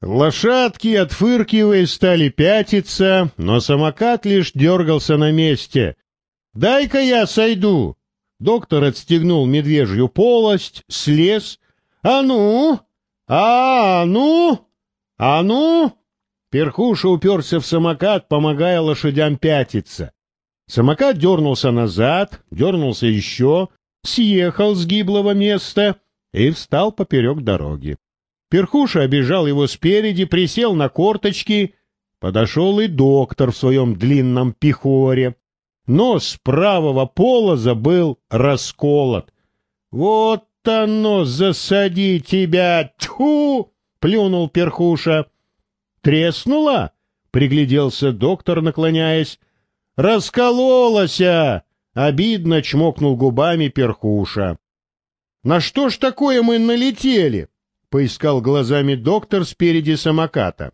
Лошадки, отфыркивая, стали пятиться, но самокат лишь дергался на месте. «Дай-ка я сойду!» Доктор отстегнул медвежью полость, слез. «А ну! А, ну! А ну!» Перхуша уперся в самокат, помогая лошадям пятиться. Самокат дернулся назад, дернулся еще, съехал с гиблого места и встал поперек дороги. Перхуша обежал его спереди, присел на корточки. Подошел и доктор в своем длинном пихоре. Нос правого полоза был расколот. «Вот оно, засади тебя! Тьфу!» — плюнул Перхуша. «Треснула?» — пригляделся доктор, наклоняясь. «Раскололася!» — обидно чмокнул губами Перхуша. «На что ж такое мы налетели?» — поискал глазами доктор спереди самоката.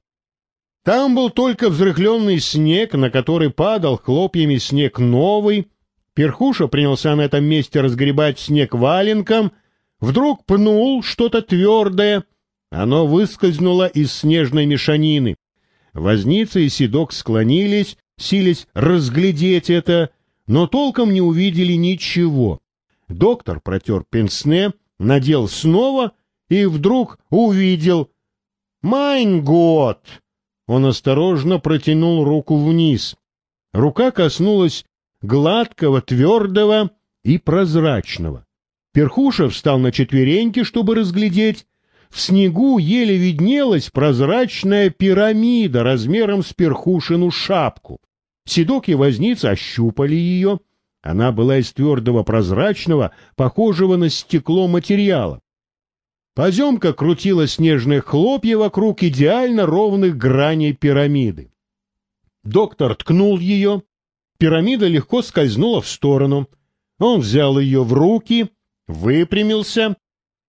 Там был только взрыхленный снег, на который падал хлопьями снег новый. Перхуша принялся на этом месте разгребать снег валенком. Вдруг пнул что-то твердое. Оно выскользнуло из снежной мешанины. Возница и седок склонились, сились разглядеть это, но толком не увидели ничего. Доктор протер пенсне, надел снова и вдруг увидел «Майн год!» Он осторожно протянул руку вниз. Рука коснулась гладкого, твердого и прозрачного. Перхуша встал на четвереньки, чтобы разглядеть. В снегу еле виднелась прозрачная пирамида размером с перхушину шапку. Седок и возница ощупали ее. Она была из твердого прозрачного, похожего на стекло материала. Поземка крутила снежные хлопья вокруг идеально ровных граней пирамиды. Доктор ткнул ее. Пирамида легко скользнула в сторону. Он взял ее в руки, выпрямился.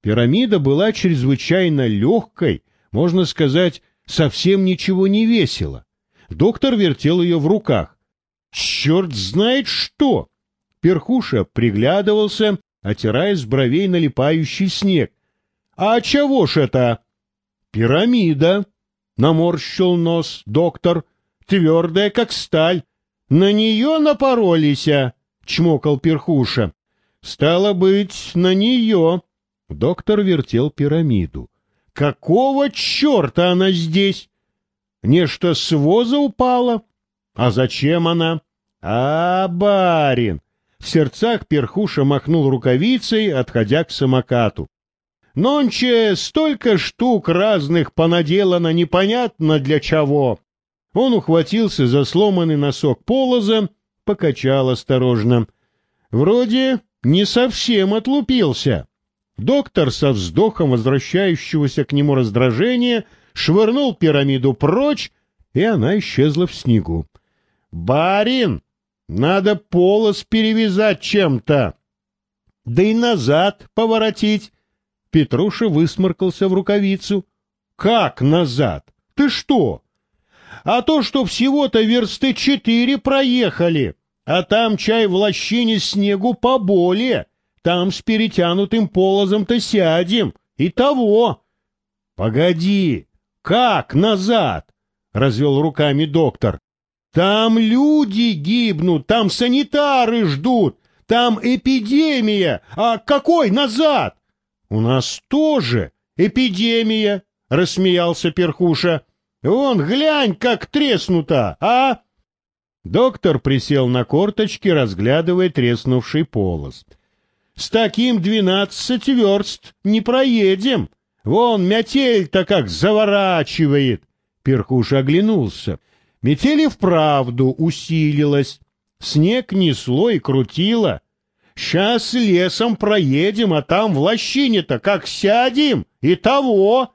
Пирамида была чрезвычайно легкой, можно сказать, совсем ничего не весила. Доктор вертел ее в руках. Черт знает что! Перхуша приглядывался, отирая с бровей налипающий снег. А чего ж это? Пирамида, наморщил нос доктор, твердая, как сталь. На нее напоролись, чмокал перхуша. Стало быть, на нее. Доктор вертел пирамиду. Какого черта она здесь? Нечто с воза упала? А зачем она? А, барин! В сердцах перхуша махнул рукавицей, отходя к самокату. Нонче столько штук разных понаделано непонятно для чего. Он ухватился за сломанный носок полоза, покачал осторожно. Вроде не совсем отлупился. Доктор со вздохом возвращающегося к нему раздражения швырнул пирамиду прочь, и она исчезла в снегу. «Барин, надо полос перевязать чем-то, да и назад поворотить, Петруша высморкался в рукавицу. «Как назад? Ты что?» «А то, что всего-то версты четыре проехали, а там чай в лощине снегу поболее, там с перетянутым полозом-то сядем, и того». «Погоди, как назад?» — развел руками доктор. «Там люди гибнут, там санитары ждут, там эпидемия, а какой назад?» У нас тоже эпидемия, — рассмеялся Перхуша. Вон, глянь, как треснуто, а? Доктор присел на корточки, разглядывая треснувший полос. С таким двенадцать верст не проедем. Вон, метель-то как заворачивает. Перхуша оглянулся. Метель и вправду усилилась. Снег несло и крутило. Сейчас лесом проедем, а там в лощине-то как сядем, и того.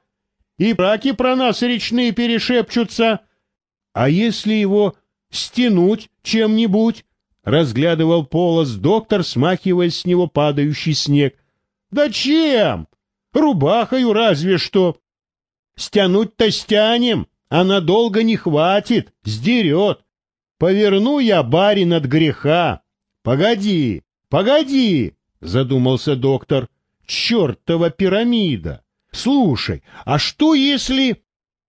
И браки про нас речные перешепчутся. А если его стянуть чем-нибудь? Разглядывал полос доктор, смахивая с него падающий снег. Да чем? Рубахою разве что. Стянуть-то стянем, а надолго не хватит, сдерет. Поверну я барин от греха. Погоди, «Погоди!» — задумался доктор. «Чертова пирамида! Слушай, а что если...»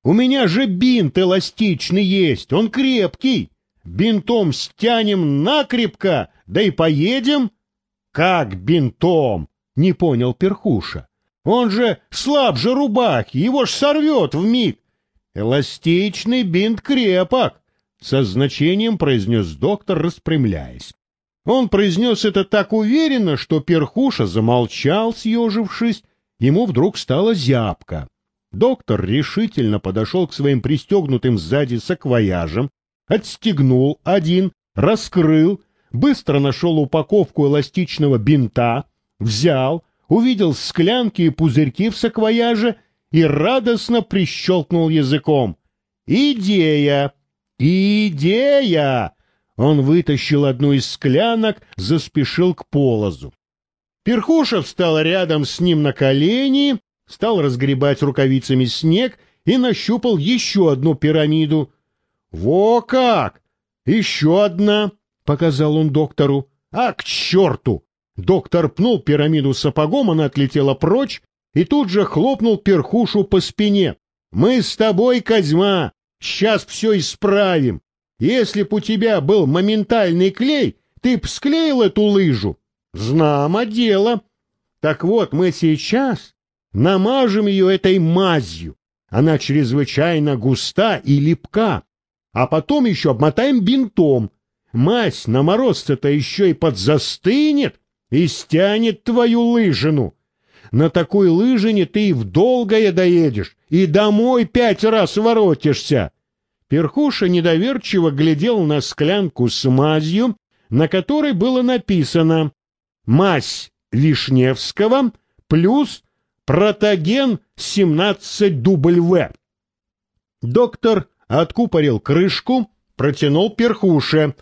У меня же бинт эластичный есть, он крепкий. Бинтом стянем накрепко, да и поедем. Как бинтом? Не понял перхуша. Он же слабже рубахи, его ж сорвет в миг. Эластичный бинт крепок, со значением произнес доктор, распрямляясь. Он произнес это так уверенно, что перхуша замолчал, съежившись. Ему вдруг стало зябко. Доктор решительно подошел к своим пристегнутым сзади саквояжам, отстегнул один, раскрыл, быстро нашел упаковку эластичного бинта, взял, увидел склянки и пузырьки в саквояже и радостно прищелкнул языком. «Идея! Идея!» Он вытащил одну из склянок, заспешил к полозу. Перхуша встал рядом с ним на колени, стал разгребать рукавицами снег и нащупал еще одну пирамиду. «Во как! Еще одна!» — показал он доктору. «А к черту!» Доктор пнул пирамиду сапогом, она отлетела прочь и тут же хлопнул перхушу по спине. «Мы с тобой, Козьма, сейчас все исправим. Если б у тебя был моментальный клей, ты б склеил эту лыжу. Знамо дело. Так вот, мы сейчас намажем ее этой мазью. Она чрезвычайно густа и липка. А потом еще обмотаем бинтом. Мазь на мороз-то еще и подзастынет и стянет твою лыжину. На такой лыжине ты и в долгое доедешь, и домой пять раз воротишься. Перхуша недоверчиво глядел на склянку с мазью, на которой было написано «Мазь Вишневского плюс протоген 17 дубль В». Доктор откупорил крышку, протянул перхуше.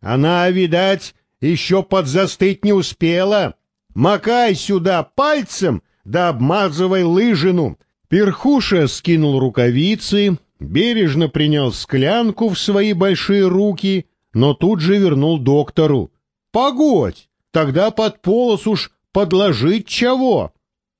Она, видать, еще подзастыть не успела. Макай сюда пальцем, да обмазывай лыжину. Перхуша скинул рукавицы, бережно принял склянку в свои большие руки, но тут же вернул доктору. «Погодь, тогда под полос уж подложить чего?»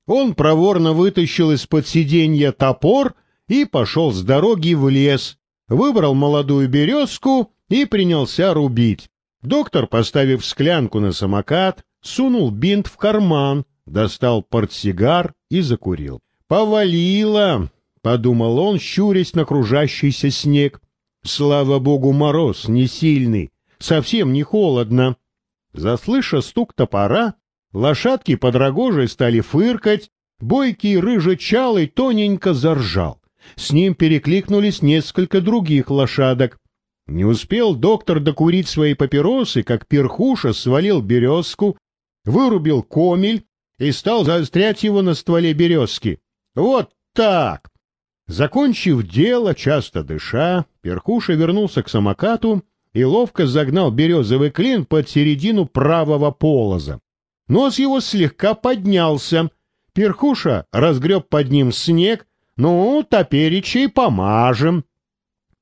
Он проворно вытащил из-под сиденья топор и пошел с дороги в лес, выбрал молодую березку и принялся рубить. Доктор, поставив склянку на самокат, сунул бинт в карман, достал портсигар и закурил. «Повалило!» Подумал он, щурясь на кружащийся снег. Слава богу, мороз не сильный, совсем не холодно. Заслыша стук топора, лошадки под рогожей стали фыркать, бойкий рыжечалый тоненько заржал. С ним перекликнулись несколько других лошадок. Не успел доктор докурить свои папиросы, как перхуша свалил березку, вырубил комель и стал заострять его на стволе березки. Вот так! Закончив дело, часто дыша, Перкуша вернулся к самокату и ловко загнал березовый клин под середину правого полоза. Нос его слегка поднялся. Перхуша разгреб под ним снег. Ну, топеречей помажем.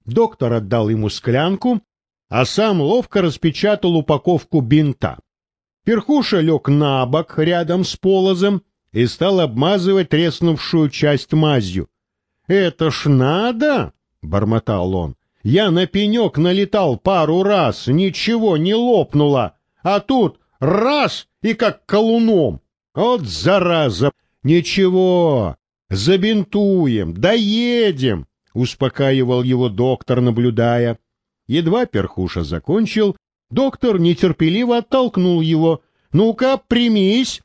Доктор отдал ему склянку, а сам ловко распечатал упаковку бинта. Перхуша лег на бок рядом с полозом и стал обмазывать треснувшую часть мазью. «Это ж надо!» — бормотал он. «Я на пенек налетал пару раз, ничего не лопнуло, а тут раз и как колуном. Вот зараза! Ничего, забинтуем, доедем!» — успокаивал его доктор, наблюдая. Едва перхуша закончил, доктор нетерпеливо оттолкнул его. «Ну-ка, примись!»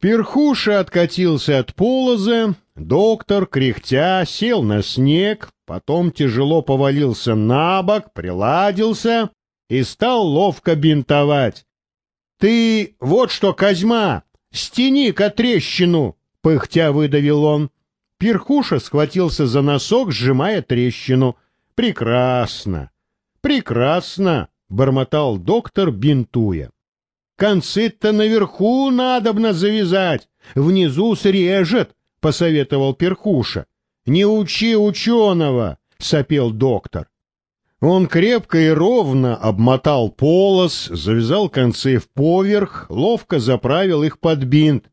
Перхуша откатился от полоза, Доктор, кряхтя, сел на снег, потом тяжело повалился на бок, приладился и стал ловко бинтовать. — Ты вот что, Козьма, стяни-ка трещину! — пыхтя выдавил он. Перхуша схватился за носок, сжимая трещину. — Прекрасно! Прекрасно! — бормотал доктор, бинтуя. — Концы-то наверху надобно завязать, внизу срежет, — посоветовал Перхуша. «Не учи ученого!» — сопел доктор. Он крепко и ровно обмотал полос, завязал концы в поверх, ловко заправил их под бинт.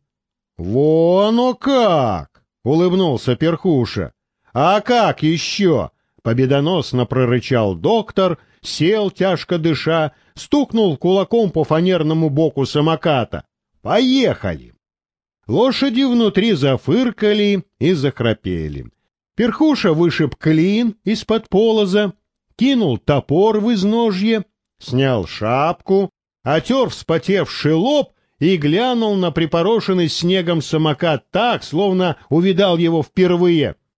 «Вон оно как!» — улыбнулся Перхуша. А как еще? Победоносно прорычал доктор, сел, тяжко дыша, стукнул кулаком по фанерному боку самоката. Поехали! Лошади внутри зафыркали и захрапели. Перхуша вышиб клин из-под полоза, кинул топор в изножье, снял шапку, отер вспотевший лоб и глянул на припорошенный снегом самокат так, словно увидал его впервые.